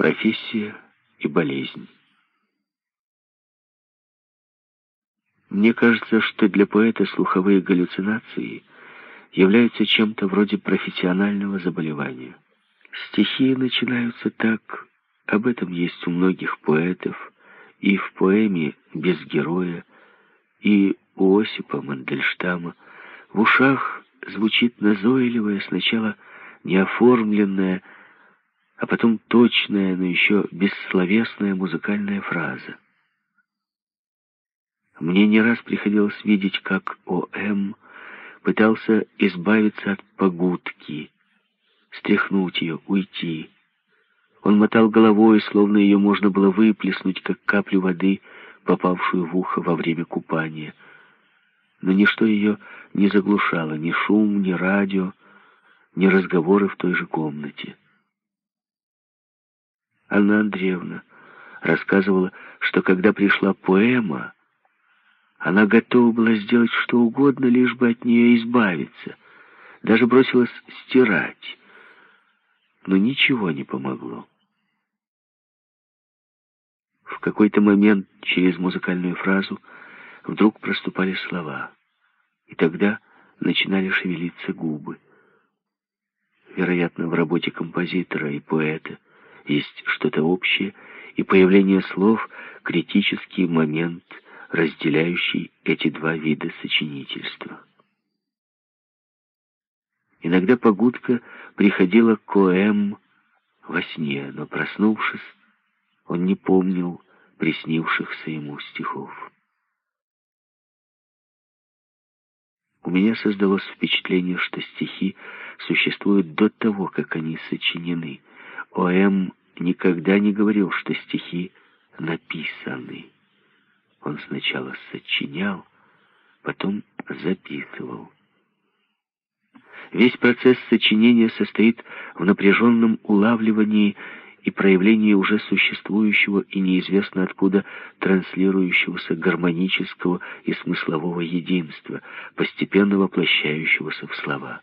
Профессия и болезнь. Мне кажется, что для поэта слуховые галлюцинации являются чем-то вроде профессионального заболевания. Стихи начинаются так, об этом есть у многих поэтов, и в поэме «Без героя», и у Осипа Мандельштама. В ушах звучит назойливая, сначала неоформленная, а потом точная, но еще бессловесная музыкальная фраза. Мне не раз приходилось видеть, как О.М. пытался избавиться от погудки, стряхнуть ее, уйти. Он мотал головой, словно ее можно было выплеснуть, как каплю воды, попавшую в ухо во время купания. Но ничто ее не заглушало, ни шум, ни радио, ни разговоры в той же комнате. Анна Андреевна рассказывала, что когда пришла поэма, она готова была сделать что угодно, лишь бы от нее избавиться. Даже бросилась стирать. Но ничего не помогло. В какой-то момент через музыкальную фразу вдруг проступали слова. И тогда начинали шевелиться губы. Вероятно, в работе композитора и поэта — есть что-то общее, и появление слов — критический момент, разделяющий эти два вида сочинительства. Иногда погудка приходила к Оэм во сне, но, проснувшись, он не помнил приснившихся ему стихов. У меня создалось впечатление, что стихи существуют до того, как они сочинены. Оэм никогда не говорил, что стихи написаны. Он сначала сочинял, потом записывал. Весь процесс сочинения состоит в напряженном улавливании и проявлении уже существующего и неизвестно откуда транслирующегося гармонического и смыслового единства, постепенно воплощающегося в слова.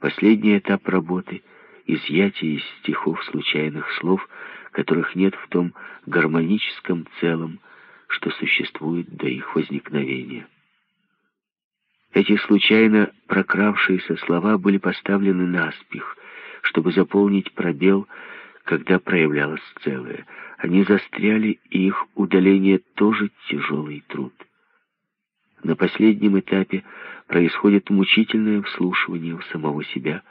Последний этап работы — изъятие из стихов случайных слов, которых нет в том гармоническом целом, что существует до их возникновения. Эти случайно прокравшиеся слова были поставлены наспех, чтобы заполнить пробел, когда проявлялось целое. Они застряли, и их удаление тоже тяжелый труд. На последнем этапе происходит мучительное вслушивание в самого себя,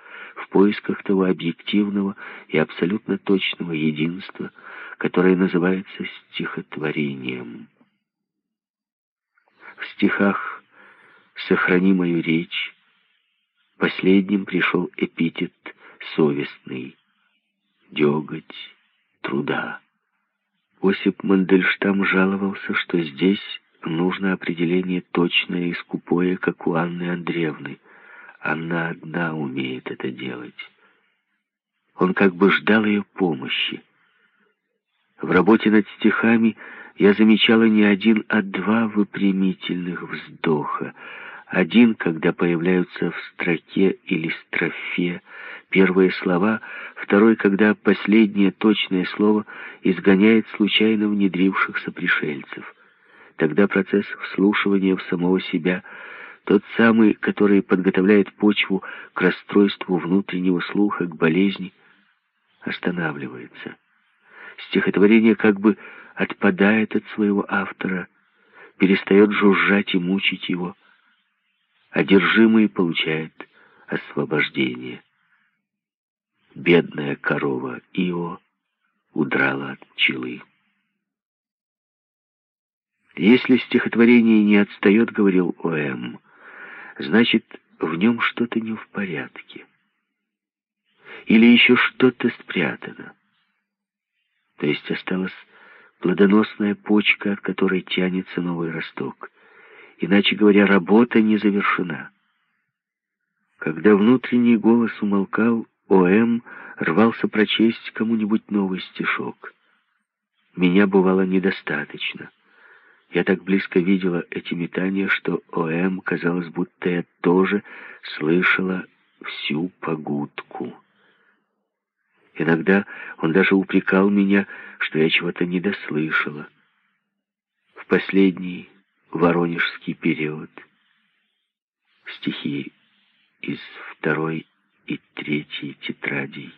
в поисках того объективного и абсолютно точного единства, которое называется стихотворением. В стихах «Сохрани мою речь» последним пришел эпитет совестный, деготь, труда. Осип Мандельштам жаловался, что здесь нужно определение точное и скупое, как у Анны Андреевны — она одна умеет это делать. Он как бы ждал ее помощи. В работе над стихами я замечала не один, а два выпрямительных вздоха. Один, когда появляются в строке или строфе первые слова, второй, когда последнее точное слово изгоняет случайно внедрившихся пришельцев. Тогда процесс вслушивания в самого себя – тот самый, который подготовляет почву к расстройству внутреннего слуха, к болезни, останавливается. Стихотворение как бы отпадает от своего автора, перестает жужжать и мучить его. Одержимый получает освобождение. Бедная корова Ио удрала от пчелы. Если стихотворение не отстает, говорил О.М., значит, в нем что-то не в порядке. Или еще что-то спрятано. То есть осталась плодоносная почка, от которой тянется новый росток. Иначе говоря, работа не завершена. Когда внутренний голос умолкал, О.М. рвался прочесть кому-нибудь новый стишок. Меня бывало недостаточно. Я так близко видела эти метания, что О.М. казалось, будто я тоже слышала всю погудку. Иногда он даже упрекал меня, что я чего-то не дослышала. В последний воронежский период стихи из второй и третьей тетрадей.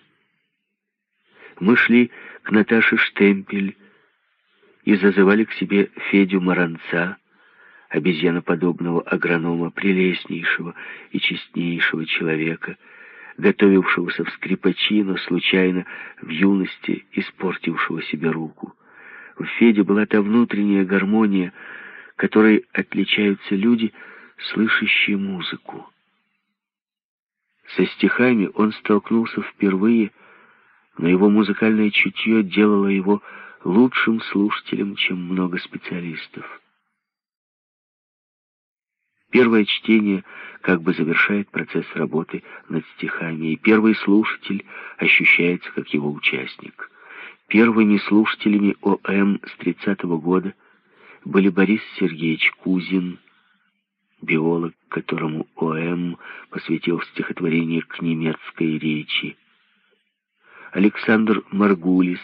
Мы шли к Наташе Штемпель и зазывали к себе Федю Маранца, обезьяноподобного агронома, прелестнейшего и честнейшего человека, готовившегося в скрипачи, но случайно в юности испортившего себе руку. В Феде была та внутренняя гармония, которой отличаются люди, слышащие музыку. Со стихами он столкнулся впервые, но его музыкальное чутье делало его лучшим слушателем, чем много специалистов. Первое чтение как бы завершает процесс работы над стихами, и первый слушатель ощущается как его участник. Первыми слушателями ОМ с 30-го года были Борис Сергеевич Кузин, биолог, которому ОМ посвятил стихотворение к немецкой речи, Александр Маргулис,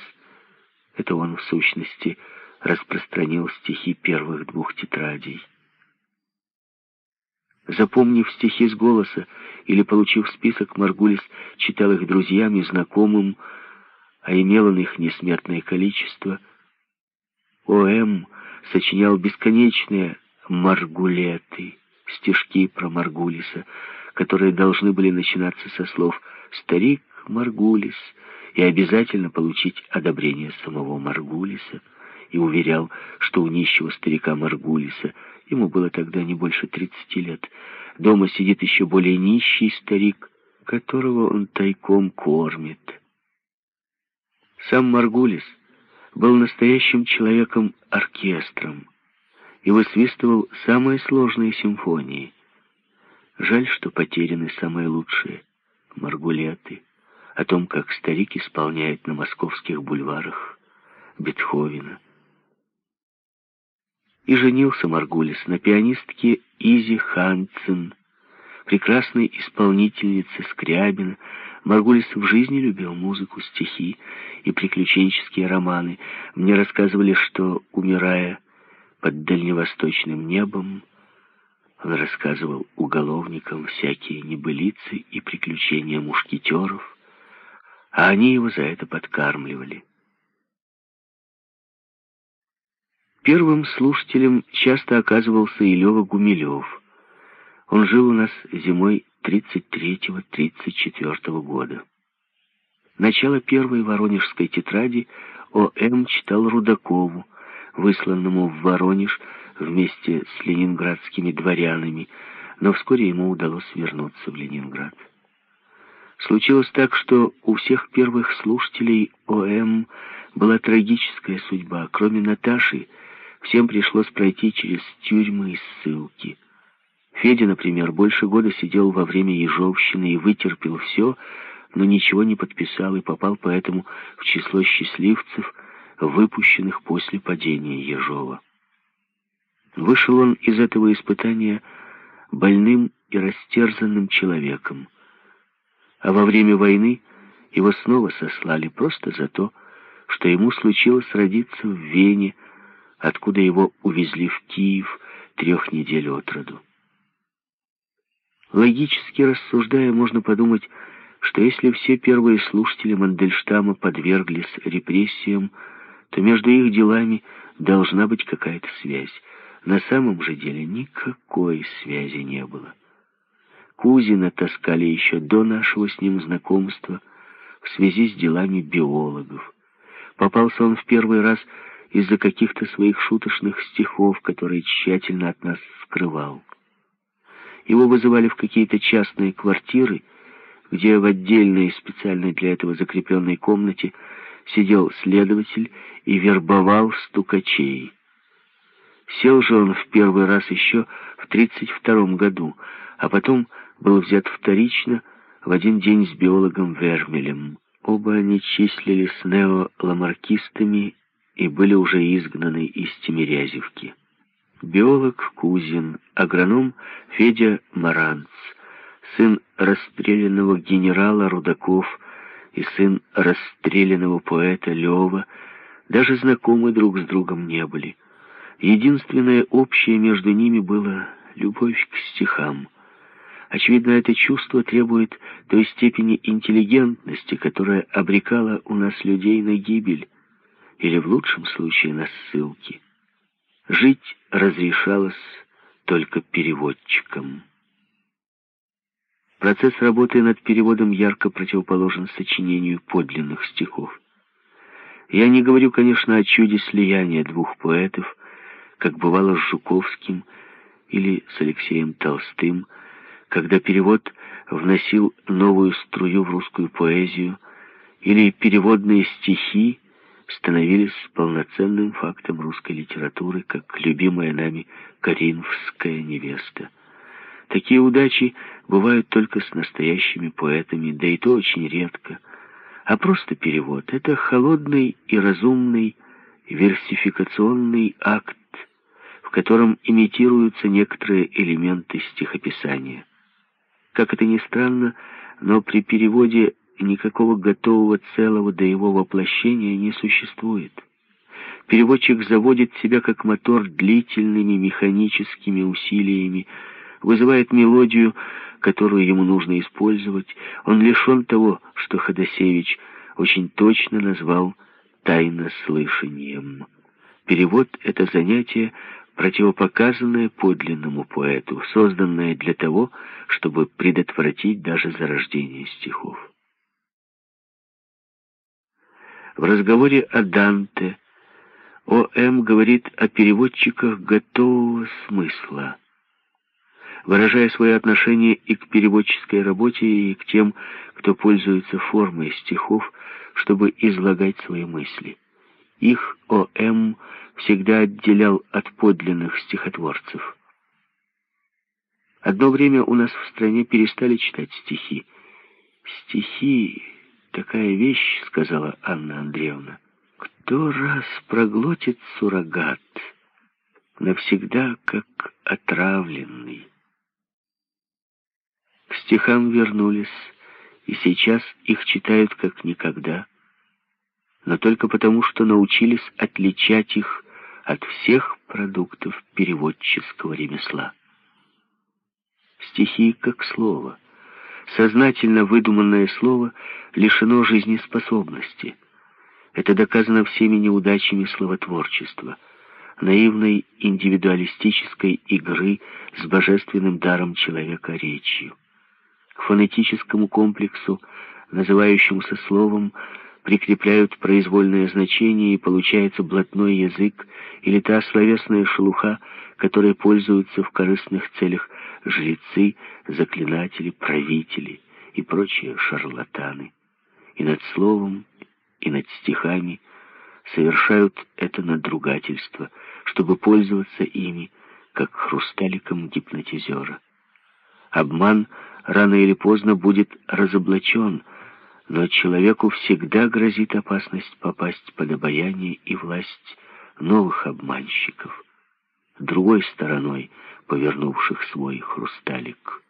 это он в сущности распространил стихи первых двух тетрадей. Запомнив стихи с голоса или получив список, Маргулис читал их друзьям и знакомым, а имел он их несмертное количество. О.М. сочинял бесконечные маргулеты, стишки про Маргулиса, которые должны были начинаться со слов «старик Маргулис» и обязательно получить одобрение самого Маргулиса, и уверял, что у нищего старика Маргулиса Ему было тогда не больше тридцати лет. Дома сидит еще более нищий старик, которого он тайком кормит. Сам Маргулис был настоящим человеком-оркестром и высвистывал самые сложные симфонии. Жаль, что потеряны самые лучшие маргулеты о том, как старик исполняет на московских бульварах Бетховена и женился Маргулис на пианистке Изи Ханцен, прекрасной исполнительнице Скрябина. Маргулис в жизни любил музыку, стихи и приключенческие романы. Мне рассказывали, что, умирая под дальневосточным небом, он рассказывал уголовникам всякие небылицы и приключения мушкетеров, а они его за это подкармливали. Первым слушателем часто оказывался и Лёва Гумилев. Он жил у нас зимой 33-34 года. Начало первой воронежской тетради О.М. читал Рудакову, высланному в Воронеж вместе с ленинградскими дворянами, но вскоре ему удалось вернуться в Ленинград. Случилось так, что у всех первых слушателей О.М. была трагическая судьба. Кроме Наташи, Всем пришлось пройти через тюрьмы и ссылки. Федя, например, больше года сидел во время Ежовщины и вытерпел все, но ничего не подписал и попал поэтому в число счастливцев, выпущенных после падения Ежова. Вышел он из этого испытания больным и растерзанным человеком, а во время войны его снова сослали просто за то, что ему случилось родиться в Вене, откуда его увезли в Киев трех недель от роду. Логически рассуждая, можно подумать, что если все первые слушатели Мандельштама подверглись репрессиям, то между их делами должна быть какая-то связь. На самом же деле никакой связи не было. Кузина таскали еще до нашего с ним знакомства в связи с делами биологов. Попался он в первый раз из-за каких-то своих шуточных стихов, которые тщательно от нас скрывал. Его вызывали в какие-то частные квартиры, где в отдельной специальной для этого закрепленной комнате сидел следователь и вербовал стукачей. Сел же он в первый раз еще в 32 году, а потом был взят вторично в один день с биологом Вермелем. Оба они числились неоламаркистами и были уже изгнаны из Тимирязевки. Биолог Кузин, агроном Федя Маранц, сын расстрелянного генерала Рудаков, и сын расстрелянного поэта Лева даже знакомы друг с другом не были. Единственное общее между ними было любовь к стихам. Очевидно, это чувство требует той степени интеллигентности, которая обрекала у нас людей на гибель, или в лучшем случае на ссылки. Жить разрешалось только переводчикам. Процесс работы над переводом ярко противоположен сочинению подлинных стихов. Я не говорю, конечно, о чуде слияния двух поэтов, как бывало с Жуковским или с Алексеем Толстым, когда перевод вносил новую струю в русскую поэзию, или переводные стихи становились полноценным фактом русской литературы, как любимая нами Каринфская невеста. Такие удачи бывают только с настоящими поэтами, да и то очень редко. А просто перевод — это холодный и разумный версификационный акт, в котором имитируются некоторые элементы стихописания. Как это ни странно, но при переводе никакого готового целого до его воплощения не существует. Переводчик заводит себя как мотор длительными механическими усилиями, вызывает мелодию, которую ему нужно использовать. Он лишен того, что Ходосевич очень точно назвал тайнослышанием. Перевод — это занятие, противопоказанное подлинному поэту, созданное для того, чтобы предотвратить даже зарождение стихов. В разговоре о Данте О.М. говорит о переводчиках готового смысла, выражая свое отношение и к переводческой работе, и к тем, кто пользуется формой стихов, чтобы излагать свои мысли. Их О.М всегда отделял от подлинных стихотворцев. Одно время у нас в стране перестали читать стихи. «Стихи — такая вещь», — сказала Анна Андреевна. «Кто раз проглотит суррогат, навсегда как отравленный». К стихам вернулись, и сейчас их читают как никогда, но только потому, что научились отличать их от всех продуктов переводческого ремесла. Стихи как слово. Сознательно выдуманное слово лишено жизнеспособности. Это доказано всеми неудачами словотворчества, наивной индивидуалистической игры с божественным даром человека речью. К фонетическому комплексу, называющемуся словом, прикрепляют произвольное значение, и получается блатной язык или та словесная шелуха, которой пользуются в корыстных целях жрецы, заклинатели, правители и прочие шарлатаны. И над словом, и над стихами совершают это надругательство, чтобы пользоваться ими, как хрусталиком гипнотизера. Обман рано или поздно будет разоблачен — но человеку всегда грозит опасность попасть под обаяние и власть новых обманщиков, другой стороной повернувших свой хрусталик.